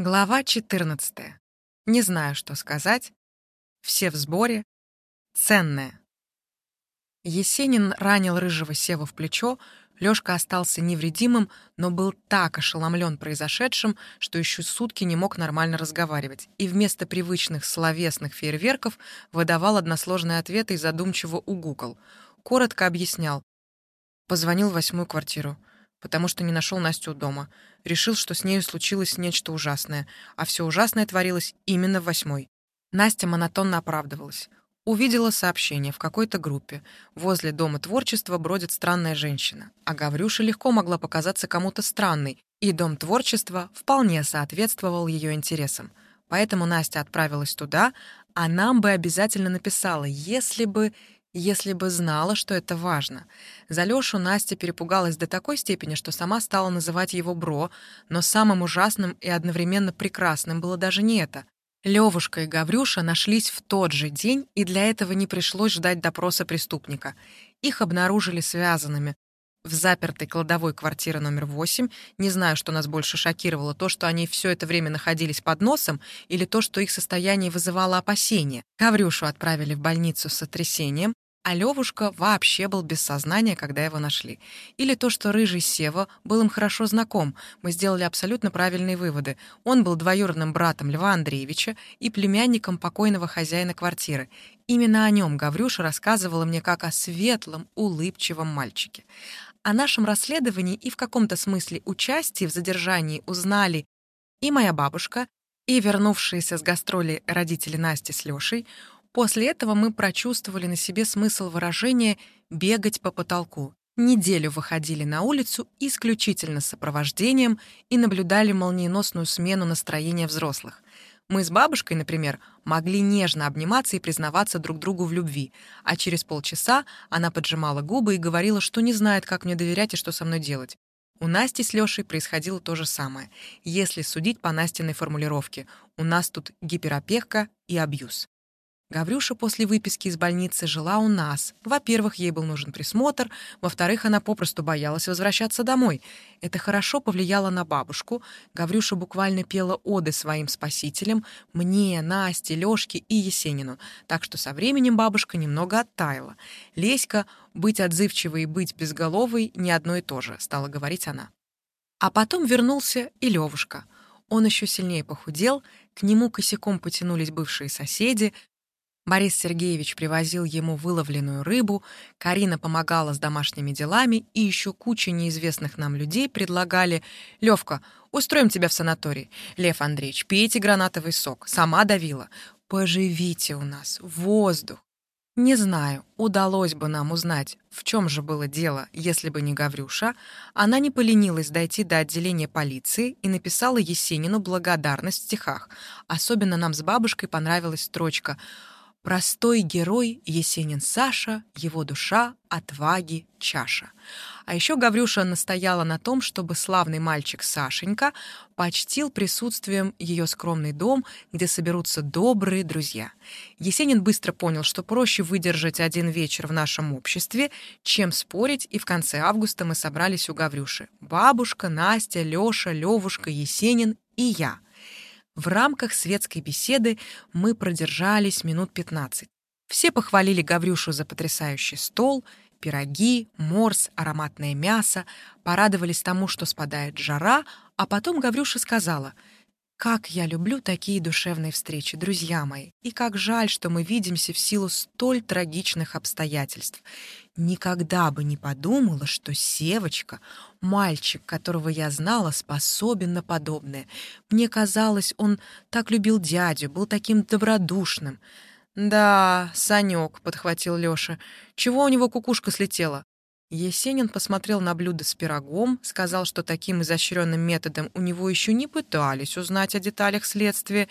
Глава 14. Не знаю, что сказать. Все в сборе. Ценное. Есенин ранил рыжего Севу в плечо, Лёшка остался невредимым, но был так ошеломлен произошедшим, что еще сутки не мог нормально разговаривать, и вместо привычных словесных фейерверков выдавал односложные ответы и задумчиво угукал. Коротко объяснял. Позвонил в восьмую квартиру потому что не нашел Настю дома. Решил, что с нею случилось нечто ужасное, а все ужасное творилось именно в восьмой. Настя монотонно оправдывалась. Увидела сообщение в какой-то группе. Возле Дома творчества бродит странная женщина. А Гаврюша легко могла показаться кому-то странной, и Дом творчества вполне соответствовал ее интересам. Поэтому Настя отправилась туда, а нам бы обязательно написала, если бы если бы знала, что это важно. За Лёшу Настя перепугалась до такой степени, что сама стала называть его Бро, но самым ужасным и одновременно прекрасным было даже не это. Левушка и Гаврюша нашлись в тот же день, и для этого не пришлось ждать допроса преступника. Их обнаружили связанными. В запертой кладовой квартиры номер 8, не знаю, что нас больше шокировало, то, что они все это время находились под носом, или то, что их состояние вызывало опасения. Гаврюшу отправили в больницу с сотрясением, а Левушка вообще был без сознания, когда его нашли. Или то, что рыжий Сева был им хорошо знаком. Мы сделали абсолютно правильные выводы. Он был двоюродным братом Льва Андреевича и племянником покойного хозяина квартиры. Именно о нем Гаврюша рассказывала мне как о светлом, улыбчивом мальчике. О нашем расследовании и в каком-то смысле участии в задержании узнали и моя бабушка, и вернувшиеся с гастролей родители Насти с Лешей, После этого мы прочувствовали на себе смысл выражения «бегать по потолку». Неделю выходили на улицу исключительно с сопровождением и наблюдали молниеносную смену настроения взрослых. Мы с бабушкой, например, могли нежно обниматься и признаваться друг другу в любви, а через полчаса она поджимала губы и говорила, что не знает, как мне доверять и что со мной делать. У Насти с Лёшей происходило то же самое, если судить по Настиной формулировке «у нас тут гиперопека и абьюз». Гаврюша после выписки из больницы жила у нас. Во-первых, ей был нужен присмотр, во-вторых, она попросту боялась возвращаться домой. Это хорошо повлияло на бабушку. Гаврюша буквально пела оды своим спасителям, мне, Насте, Лёшке и Есенину. Так что со временем бабушка немного оттаяла. Леська, быть отзывчивой и быть безголовой — не одно и то же, стала говорить она. А потом вернулся и Левушка. Он еще сильнее похудел, к нему косяком потянулись бывшие соседи, Борис Сергеевич привозил ему выловленную рыбу, Карина помогала с домашними делами, и еще куча неизвестных нам людей предлагали «Левка, устроим тебя в санаторий. Лев Андреевич, пейте гранатовый сок. Сама давила. Поживите у нас. Воздух». Не знаю, удалось бы нам узнать, в чем же было дело, если бы не Гаврюша. Она не поленилась дойти до отделения полиции и написала Есенину благодарность в стихах. Особенно нам с бабушкой понравилась строчка — Простой герой Есенин Саша, его душа, отваги, чаша. А еще Гаврюша настояла на том, чтобы славный мальчик Сашенька почтил присутствием ее скромный дом, где соберутся добрые друзья. Есенин быстро понял, что проще выдержать один вечер в нашем обществе, чем спорить, и в конце августа мы собрались у Гаврюши. Бабушка, Настя, Леша, Левушка, Есенин и я — в рамках светской беседы мы продержались минут 15. Все похвалили Гаврюшу за потрясающий стол, пироги, морс, ароматное мясо, порадовались тому, что спадает жара, а потом Гаврюша сказала — как я люблю такие душевные встречи, друзья мои, и как жаль, что мы видимся в силу столь трагичных обстоятельств. Никогда бы не подумала, что Севочка, мальчик, которого я знала, способен на подобное. Мне казалось, он так любил дядю, был таким добродушным. «Да, Санек», — подхватил Лёша, — «чего у него кукушка слетела?» Есенин посмотрел на блюдо с пирогом, сказал, что таким изощренным методом у него еще не пытались узнать о деталях следствия,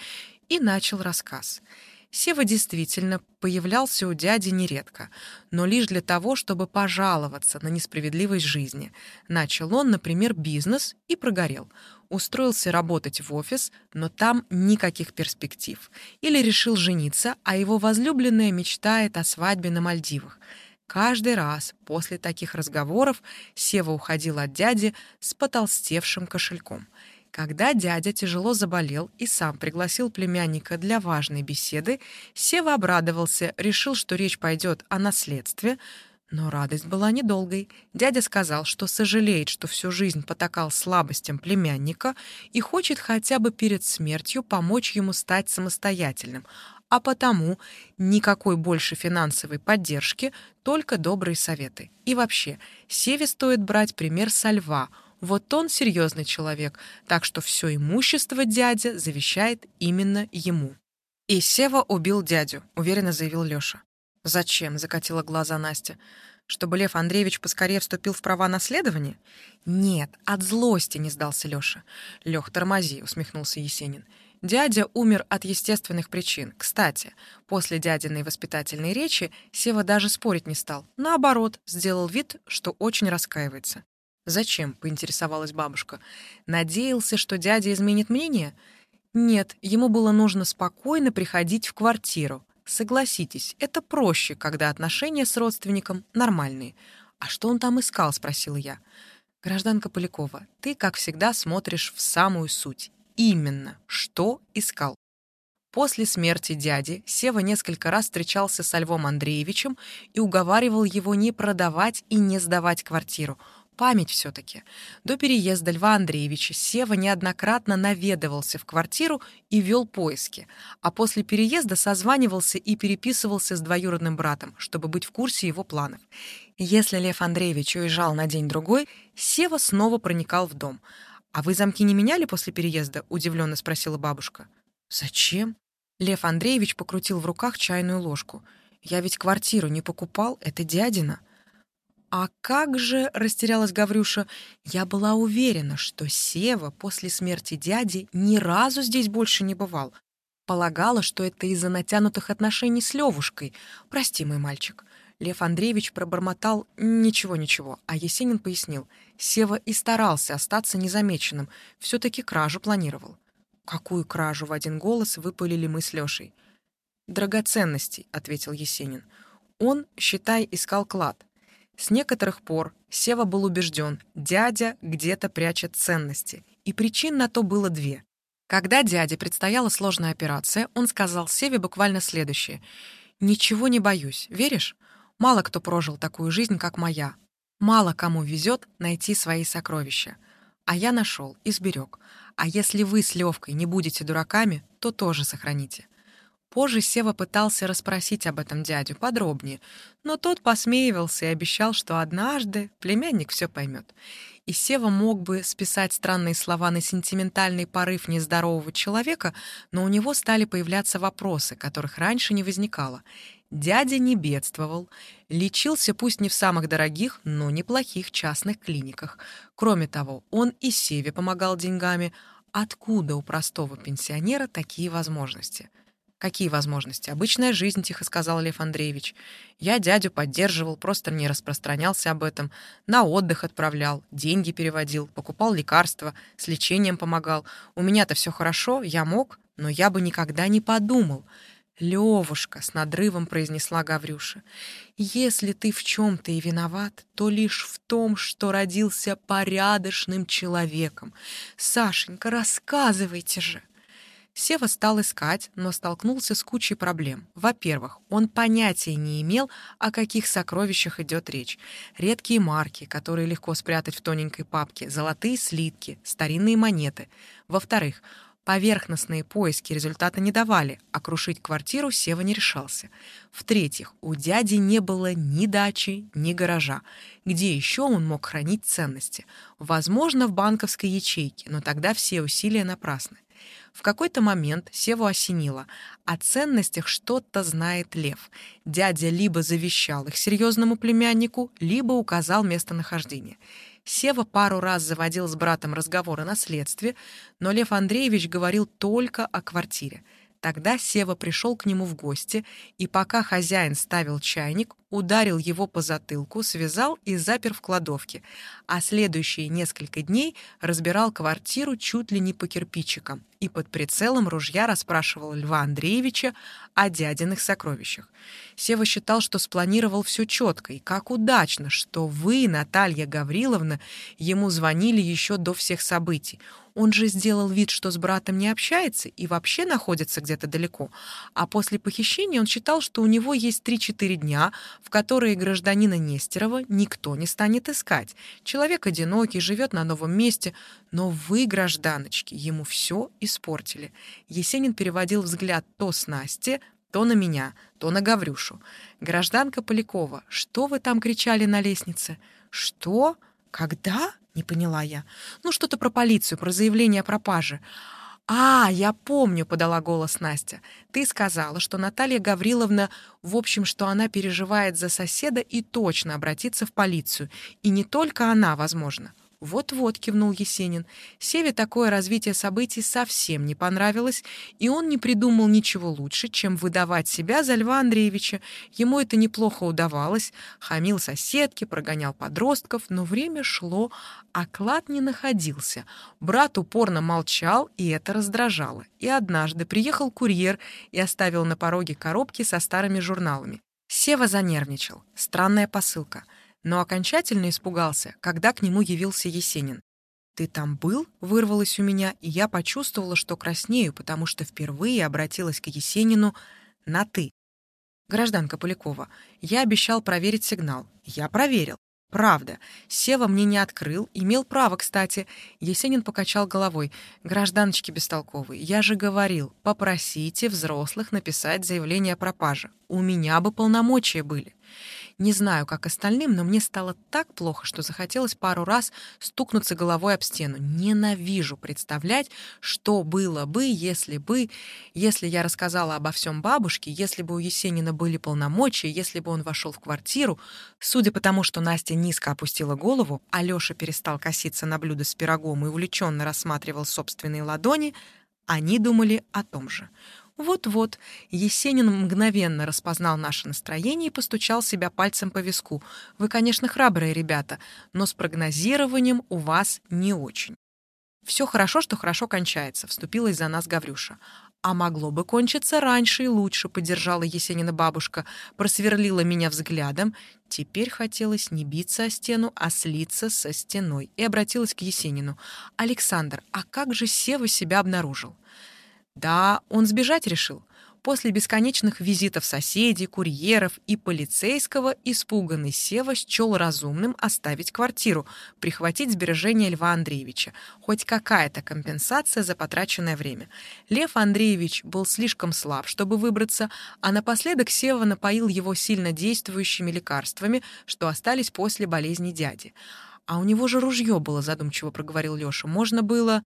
и начал рассказ. Сева действительно появлялся у дяди нередко, но лишь для того, чтобы пожаловаться на несправедливость жизни. Начал он, например, бизнес и прогорел. Устроился работать в офис, но там никаких перспектив. Или решил жениться, а его возлюбленная мечтает о свадьбе на Мальдивах — Каждый раз после таких разговоров Сева уходил от дяди с потолстевшим кошельком. Когда дядя тяжело заболел и сам пригласил племянника для важной беседы, Сева обрадовался, решил, что речь пойдет о наследстве, но радость была недолгой. Дядя сказал, что сожалеет, что всю жизнь потакал слабостям племянника и хочет хотя бы перед смертью помочь ему стать самостоятельным, а потому никакой больше финансовой поддержки, только добрые советы. И вообще, Севе стоит брать пример со льва. Вот он серьезный человек, так что все имущество дядя завещает именно ему. «И Сева убил дядю», — уверенно заявил Леша. «Зачем?» — закатила глаза Настя. «Чтобы Лев Андреевич поскорее вступил в права наследования?» «Нет, от злости не сдался Леша». «Лех, тормози», — усмехнулся Есенин. Дядя умер от естественных причин. Кстати, после дядиной воспитательной речи Сева даже спорить не стал. Наоборот, сделал вид, что очень раскаивается. «Зачем?» — поинтересовалась бабушка. «Надеялся, что дядя изменит мнение?» «Нет, ему было нужно спокойно приходить в квартиру. Согласитесь, это проще, когда отношения с родственником нормальные. А что он там искал?» — спросила я. «Гражданка Полякова, ты, как всегда, смотришь в самую суть. Именно, что искал. После смерти дяди Сева несколько раз встречался со Львом Андреевичем и уговаривал его не продавать и не сдавать квартиру. Память все-таки. До переезда Льва Андреевича Сева неоднократно наведывался в квартиру и вел поиски, а после переезда созванивался и переписывался с двоюродным братом, чтобы быть в курсе его планов. Если Лев Андреевич уезжал на день-другой, Сева снова проникал в дом — «А вы замки не меняли после переезда?» — удивленно спросила бабушка. «Зачем?» Лев Андреевич покрутил в руках чайную ложку. «Я ведь квартиру не покупал, это дядина». «А как же?» — растерялась Гаврюша. «Я была уверена, что Сева после смерти дяди ни разу здесь больше не бывал. Полагала, что это из-за натянутых отношений с Левушкой. Прости, мой мальчик». Лев Андреевич пробормотал «ничего-ничего», а Есенин пояснил. Сева и старался остаться незамеченным, все-таки кражу планировал. «Какую кражу?» — в один голос выпалили мы с Лешей. «Драгоценностей», — ответил Есенин. «Он, считай, искал клад. С некоторых пор Сева был убежден, дядя где-то прячет ценности, и причин на то было две. Когда дяде предстояла сложная операция, он сказал Севе буквально следующее. «Ничего не боюсь, веришь? Мало кто прожил такую жизнь, как моя. Мало кому везет найти свои сокровища. А я нашел и сберег. А если вы с Левкой не будете дураками, то тоже сохраните. Позже Сева пытался расспросить об этом дядю подробнее, но тот посмеивался и обещал, что однажды племянник все поймет. И Сева мог бы списать странные слова на сентиментальный порыв нездорового человека, но у него стали появляться вопросы, которых раньше не возникало. Дядя не бедствовал, лечился пусть не в самых дорогих, но неплохих частных клиниках. Кроме того, он и Севе помогал деньгами. Откуда у простого пенсионера такие возможности? «Какие возможности? Обычная жизнь», — тихо сказал Лев Андреевич. «Я дядю поддерживал, просто не распространялся об этом. На отдых отправлял, деньги переводил, покупал лекарства, с лечением помогал. У меня-то все хорошо, я мог, но я бы никогда не подумал. «Левушка», — с надрывом произнесла Гаврюша, «если ты в чем-то и виноват, то лишь в том, что родился порядочным человеком. Сашенька, рассказывайте же!» Сева стал искать, но столкнулся с кучей проблем. Во-первых, он понятия не имел, о каких сокровищах идет речь. Редкие марки, которые легко спрятать в тоненькой папке, золотые слитки, старинные монеты. Во-вторых, Поверхностные поиски результата не давали, а крушить квартиру Сева не решался. В-третьих, у дяди не было ни дачи, ни гаража. Где еще он мог хранить ценности? Возможно, в банковской ячейке, но тогда все усилия напрасны. В какой-то момент Севу осенило. О ценностях что-то знает Лев. Дядя либо завещал их серьезному племяннику, либо указал местонахождение. Сева пару раз заводил с братом разговор о наследстве, но Лев Андреевич говорил только о квартире. Тогда Сева пришел к нему в гости, и пока хозяин ставил чайник, ударил его по затылку, связал и запер в кладовке, а следующие несколько дней разбирал квартиру чуть ли не по кирпичикам и под прицелом ружья расспрашивал Льва Андреевича о дядиных сокровищах. Сева считал, что спланировал все четко, и как удачно, что вы, Наталья Гавриловна, ему звонили еще до всех событий. Он же сделал вид, что с братом не общается и вообще находится где-то далеко. А после похищения он считал, что у него есть 3-4 дня, в которые гражданина Нестерова никто не станет искать. Человек одинокий, живет на новом месте, но вы, гражданочки, ему все испортили. Есенин переводил взгляд то с Насти, то на меня, то на Гаврюшу. «Гражданка Полякова, что вы там кричали на лестнице?» «Что? Когда?» Не поняла я. Ну, что-то про полицию, про заявление о пропаже. «А, я помню», — подала голос Настя. «Ты сказала, что Наталья Гавриловна, в общем, что она переживает за соседа и точно обратится в полицию. И не только она, возможно». «Вот-вот», — кивнул Есенин. Севе такое развитие событий совсем не понравилось, и он не придумал ничего лучше, чем выдавать себя за Льва Андреевича. Ему это неплохо удавалось, хамил соседки, прогонял подростков, но время шло, а клад не находился. Брат упорно молчал, и это раздражало. И однажды приехал курьер и оставил на пороге коробки со старыми журналами. Сева занервничал. Странная посылка — но окончательно испугался, когда к нему явился Есенин. «Ты там был?» — вырвалось у меня, и я почувствовала, что краснею, потому что впервые обратилась к Есенину на «ты». «Гражданка Полякова, я обещал проверить сигнал. Я проверил. Правда. Сева мне не открыл. Имел право, кстати. Есенин покачал головой. Гражданочки бестолковые, я же говорил, попросите взрослых написать заявление о пропаже. У меня бы полномочия были. Не знаю, как остальным, но мне стало так плохо, что захотелось пару раз стукнуться головой об стену. Ненавижу представлять, что было бы, если бы... Если я рассказала обо всем бабушке, если бы у Есенина были полномочия, если бы он вошел в квартиру. Судя по тому, что Настя низко опустила голову, а Лёша перестал коситься на блюдо с пирогом и увлеченно рассматривал собственные ладони, они думали о том же. Вот-вот, Есенин мгновенно распознал наше настроение и постучал себя пальцем по виску. Вы, конечно, храбрые ребята, но с прогнозированием у вас не очень. Все хорошо, что хорошо кончается, вступилась за нас Гаврюша. А могло бы кончиться раньше и лучше, поддержала Есенина бабушка, просверлила меня взглядом. Теперь хотелось не биться о стену, а слиться со стеной. И обратилась к Есенину. «Александр, а как же Сева себя обнаружил?» Да, он сбежать решил. После бесконечных визитов соседей, курьеров и полицейского испуганный Сева счел разумным оставить квартиру, прихватить сбережения Льва Андреевича. Хоть какая-то компенсация за потраченное время. Лев Андреевич был слишком слаб, чтобы выбраться, а напоследок Сева напоил его сильно действующими лекарствами, что остались после болезни дяди. «А у него же ружье было», — задумчиво проговорил Леша. «Можно было...»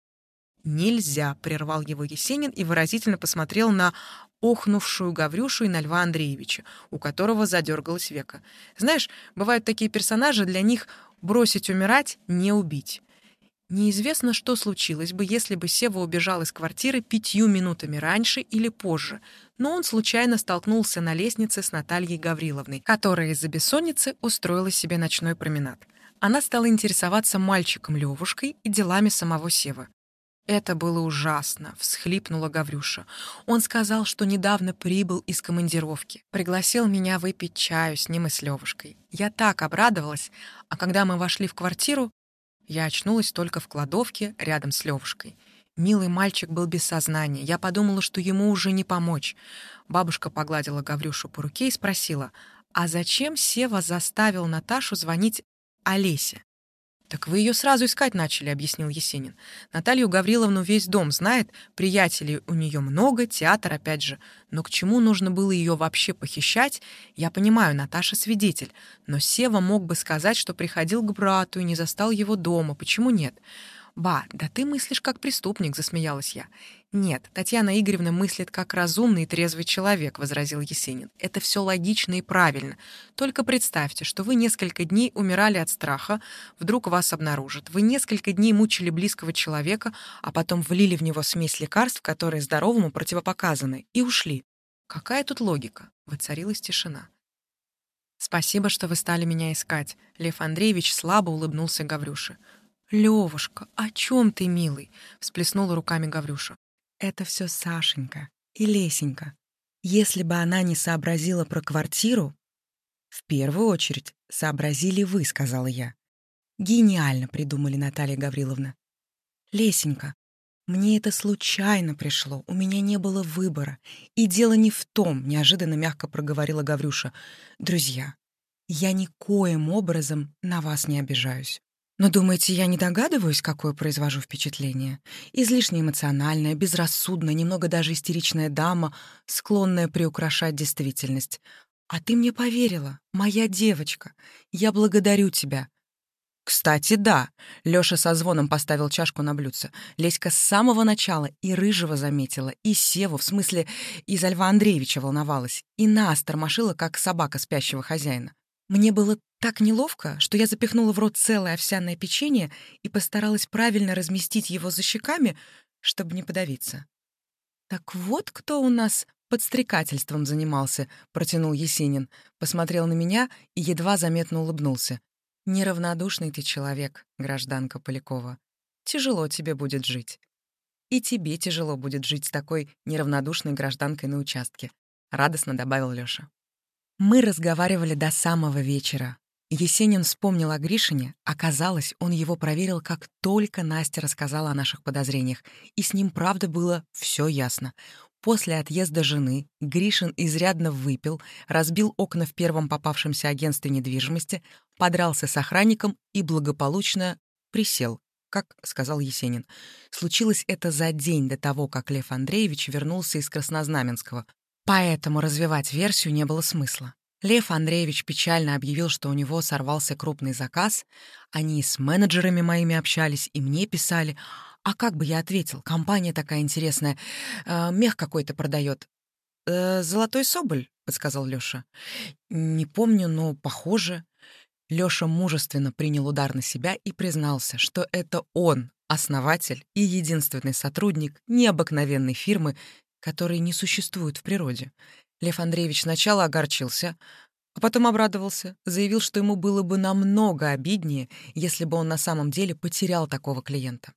«Нельзя», — прервал его Есенин и выразительно посмотрел на охнувшую Гаврюшу и на Льва Андреевича, у которого задергалось века. «Знаешь, бывают такие персонажи, для них бросить умирать — не убить». Неизвестно, что случилось бы, если бы Сева убежал из квартиры пятью минутами раньше или позже, но он случайно столкнулся на лестнице с Натальей Гавриловной, которая из-за бессонницы устроила себе ночной променад. Она стала интересоваться мальчиком Левушкой и делами самого Севы. «Это было ужасно», — всхлипнула Гаврюша. «Он сказал, что недавно прибыл из командировки. Пригласил меня выпить чаю с ним и с Левушкой. Я так обрадовалась, а когда мы вошли в квартиру, я очнулась только в кладовке рядом с Левушкой. Милый мальчик был без сознания. Я подумала, что ему уже не помочь. Бабушка погладила Гаврюшу по руке и спросила, «А зачем Сева заставил Наташу звонить Олесе?» «Так вы ее сразу искать начали», — объяснил Есенин. «Наталью Гавриловну весь дом знает, приятелей у нее много, театр опять же. Но к чему нужно было ее вообще похищать? Я понимаю, Наташа свидетель. Но Сева мог бы сказать, что приходил к брату и не застал его дома. Почему нет?» «Ба, да ты мыслишь как преступник», — засмеялась я. «Нет, Татьяна Игоревна мыслит как разумный и трезвый человек», — возразил Есенин. «Это все логично и правильно. Только представьте, что вы несколько дней умирали от страха, вдруг вас обнаружат. Вы несколько дней мучили близкого человека, а потом влили в него смесь лекарств, которые здоровому противопоказаны, и ушли. Какая тут логика?» — воцарилась тишина. «Спасибо, что вы стали меня искать», — Лев Андреевич слабо улыбнулся Гаврюше. «Левушка, о чем ты, милый?» — всплеснула руками Гаврюша. «Это все Сашенька и Лесенька. Если бы она не сообразила про квартиру...» «В первую очередь сообразили вы», — сказала я. «Гениально придумали, Наталья Гавриловна. Лесенька, мне это случайно пришло, у меня не было выбора. И дело не в том, неожиданно мягко проговорила Гаврюша. Друзья, я никоим образом на вас не обижаюсь. Но думаете, я не догадываюсь, какое произвожу впечатление? Излишне эмоциональная, безрассудная, немного даже истеричная дама, склонная приукрашать действительность. А ты мне поверила, моя девочка. Я благодарю тебя. «Кстати, да». Лёша со звоном поставил чашку на блюдце. Леська с самого начала и Рыжего заметила, и Севу, в смысле, из Льва Андреевича волновалась, и нас тормошила, как собака спящего хозяина. Мне было так неловко, что я запихнула в рот целое овсяное печенье и постаралась правильно разместить его за щеками, чтобы не подавиться. «Так вот кто у нас подстрекательством занимался», — протянул Есенин, посмотрел на меня и едва заметно улыбнулся. Неравнодушный ты человек, гражданка Полякова. Тяжело тебе будет жить. И тебе тяжело будет жить с такой неравнодушной гражданкой на участке, радостно добавил Лёша. Мы разговаривали до самого вечера. Есенин вспомнил о Гришине, оказалось, он его проверил, как только Настя рассказала о наших подозрениях, и с ним, правда, было все ясно. После отъезда жены Гришин изрядно выпил, разбил окна в первом попавшемся агентстве недвижимости, подрался с охранником и благополучно присел, как сказал Есенин. Случилось это за день до того, как Лев Андреевич вернулся из Краснознаменского, поэтому развивать версию не было смысла. Лев Андреевич печально объявил, что у него сорвался крупный заказ. Они с менеджерами моими общались и мне писали — а как бы я ответил? Компания такая интересная. Э, мех какой-то продает. Э, «Золотой соболь», — подсказал Лёша. «Не помню, но похоже». Лёша мужественно принял удар на себя и признался, что это он, основатель и единственный сотрудник необыкновенной фирмы, которой не существует в природе. Лев Андреевич сначала огорчился, а потом обрадовался, заявил, что ему было бы намного обиднее, если бы он на самом деле потерял такого клиента.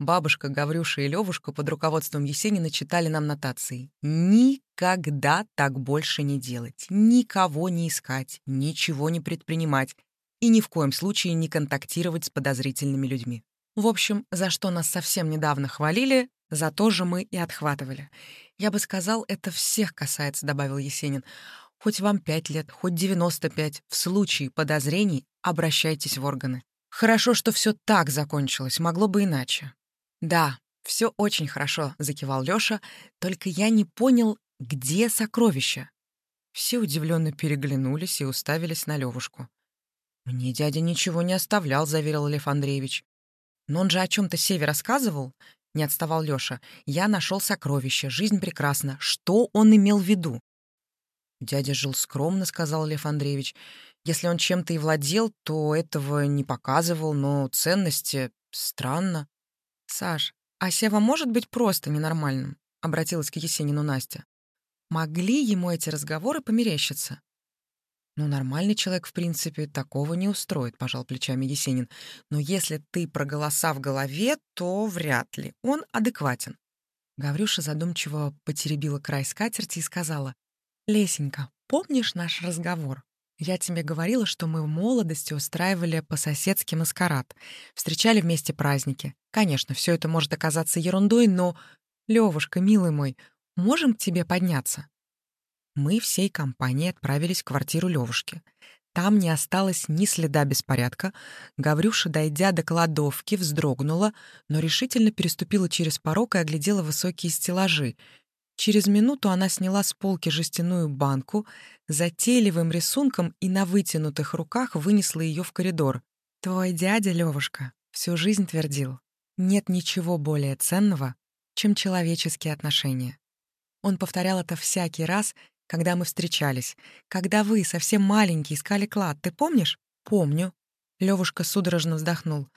Бабушка, Гаврюша и Левушка под руководством Есенина читали нам нотации. Никогда так больше не делать, никого не искать, ничего не предпринимать и ни в коем случае не контактировать с подозрительными людьми. В общем, за что нас совсем недавно хвалили, за то же мы и отхватывали. Я бы сказал, это всех касается, добавил Есенин. Хоть вам пять лет, хоть девяносто пять, в случае подозрений обращайтесь в органы. Хорошо, что все так закончилось, могло бы иначе. «Да, все очень хорошо», — закивал Лёша, «только я не понял, где сокровища?» Все удивленно переглянулись и уставились на Левушку. «Мне дядя ничего не оставлял», — заверил Лев Андреевич. «Но он же о чем то Севе рассказывал?» — не отставал Лёша. «Я нашел сокровище, жизнь прекрасна. Что он имел в виду?» «Дядя жил скромно», — сказал Лев Андреевич. «Если он чем-то и владел, то этого не показывал, но ценности... Странно». «Саш, а Сева может быть просто ненормальным?» — обратилась к Есенину Настя. «Могли ему эти разговоры померещиться?» «Ну, нормальный человек, в принципе, такого не устроит», — пожал плечами Есенин. «Но если ты про голоса в голове, то вряд ли. Он адекватен». Гаврюша задумчиво потеребила край скатерти и сказала. «Лесенька, помнишь наш разговор? Я тебе говорила, что мы в молодости устраивали по-соседски маскарад, встречали вместе праздники. Конечно, все это может оказаться ерундой, но... Левушка, милый мой, можем к тебе подняться?» Мы всей компанией отправились в квартиру Левушки. Там не осталось ни следа беспорядка. Гаврюша, дойдя до кладовки, вздрогнула, но решительно переступила через порог и оглядела высокие стеллажи — Через минуту она сняла с полки жестяную банку, затейливым рисунком и на вытянутых руках вынесла ее в коридор. «Твой дядя, Левушка, всю жизнь твердил, нет ничего более ценного, чем человеческие отношения. Он повторял это всякий раз, когда мы встречались. Когда вы, совсем маленький, искали клад, ты помнишь? Помню. Левушка судорожно вздохнул.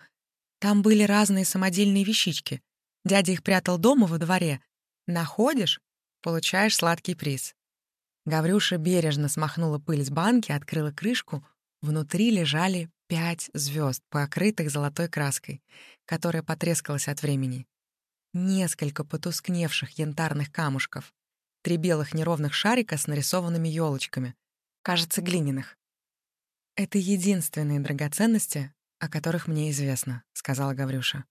Там были разные самодельные вещички. Дядя их прятал дома во дворе. Находишь? получаешь сладкий приз. Гаврюша бережно смахнула пыль с банки, открыла крышку. Внутри лежали пять звезд, покрытых золотой краской, которая потрескалась от времени. Несколько потускневших янтарных камушков. Три белых неровных шарика с нарисованными елочками. Кажется, глиняных. «Это единственные драгоценности, о которых мне известно», — сказала Гаврюша.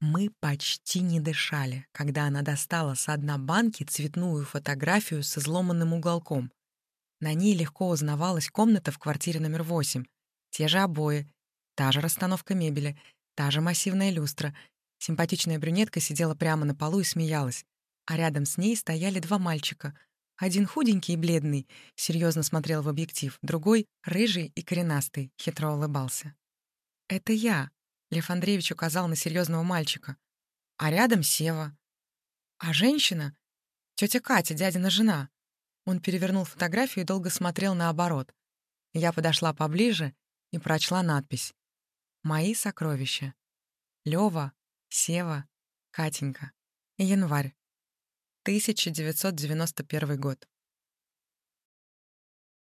Мы почти не дышали, когда она достала с дна банки цветную фотографию с изломанным уголком. На ней легко узнавалась комната в квартире номер восемь. Те же обои, та же расстановка мебели, та же массивная люстра. Симпатичная брюнетка сидела прямо на полу и смеялась. А рядом с ней стояли два мальчика. Один худенький и бледный, серьезно смотрел в объектив, другой — рыжий и коренастый, хитро улыбался. «Это я», — Лев Андреевич указал на серьезного мальчика. «А рядом Сева. А женщина — тетя Катя, дядина жена». Он перевернул фотографию и долго смотрел наоборот. Я подошла поближе и прочла надпись. «Мои сокровища. Лёва, Сева, Катенька. Январь. 1991 год».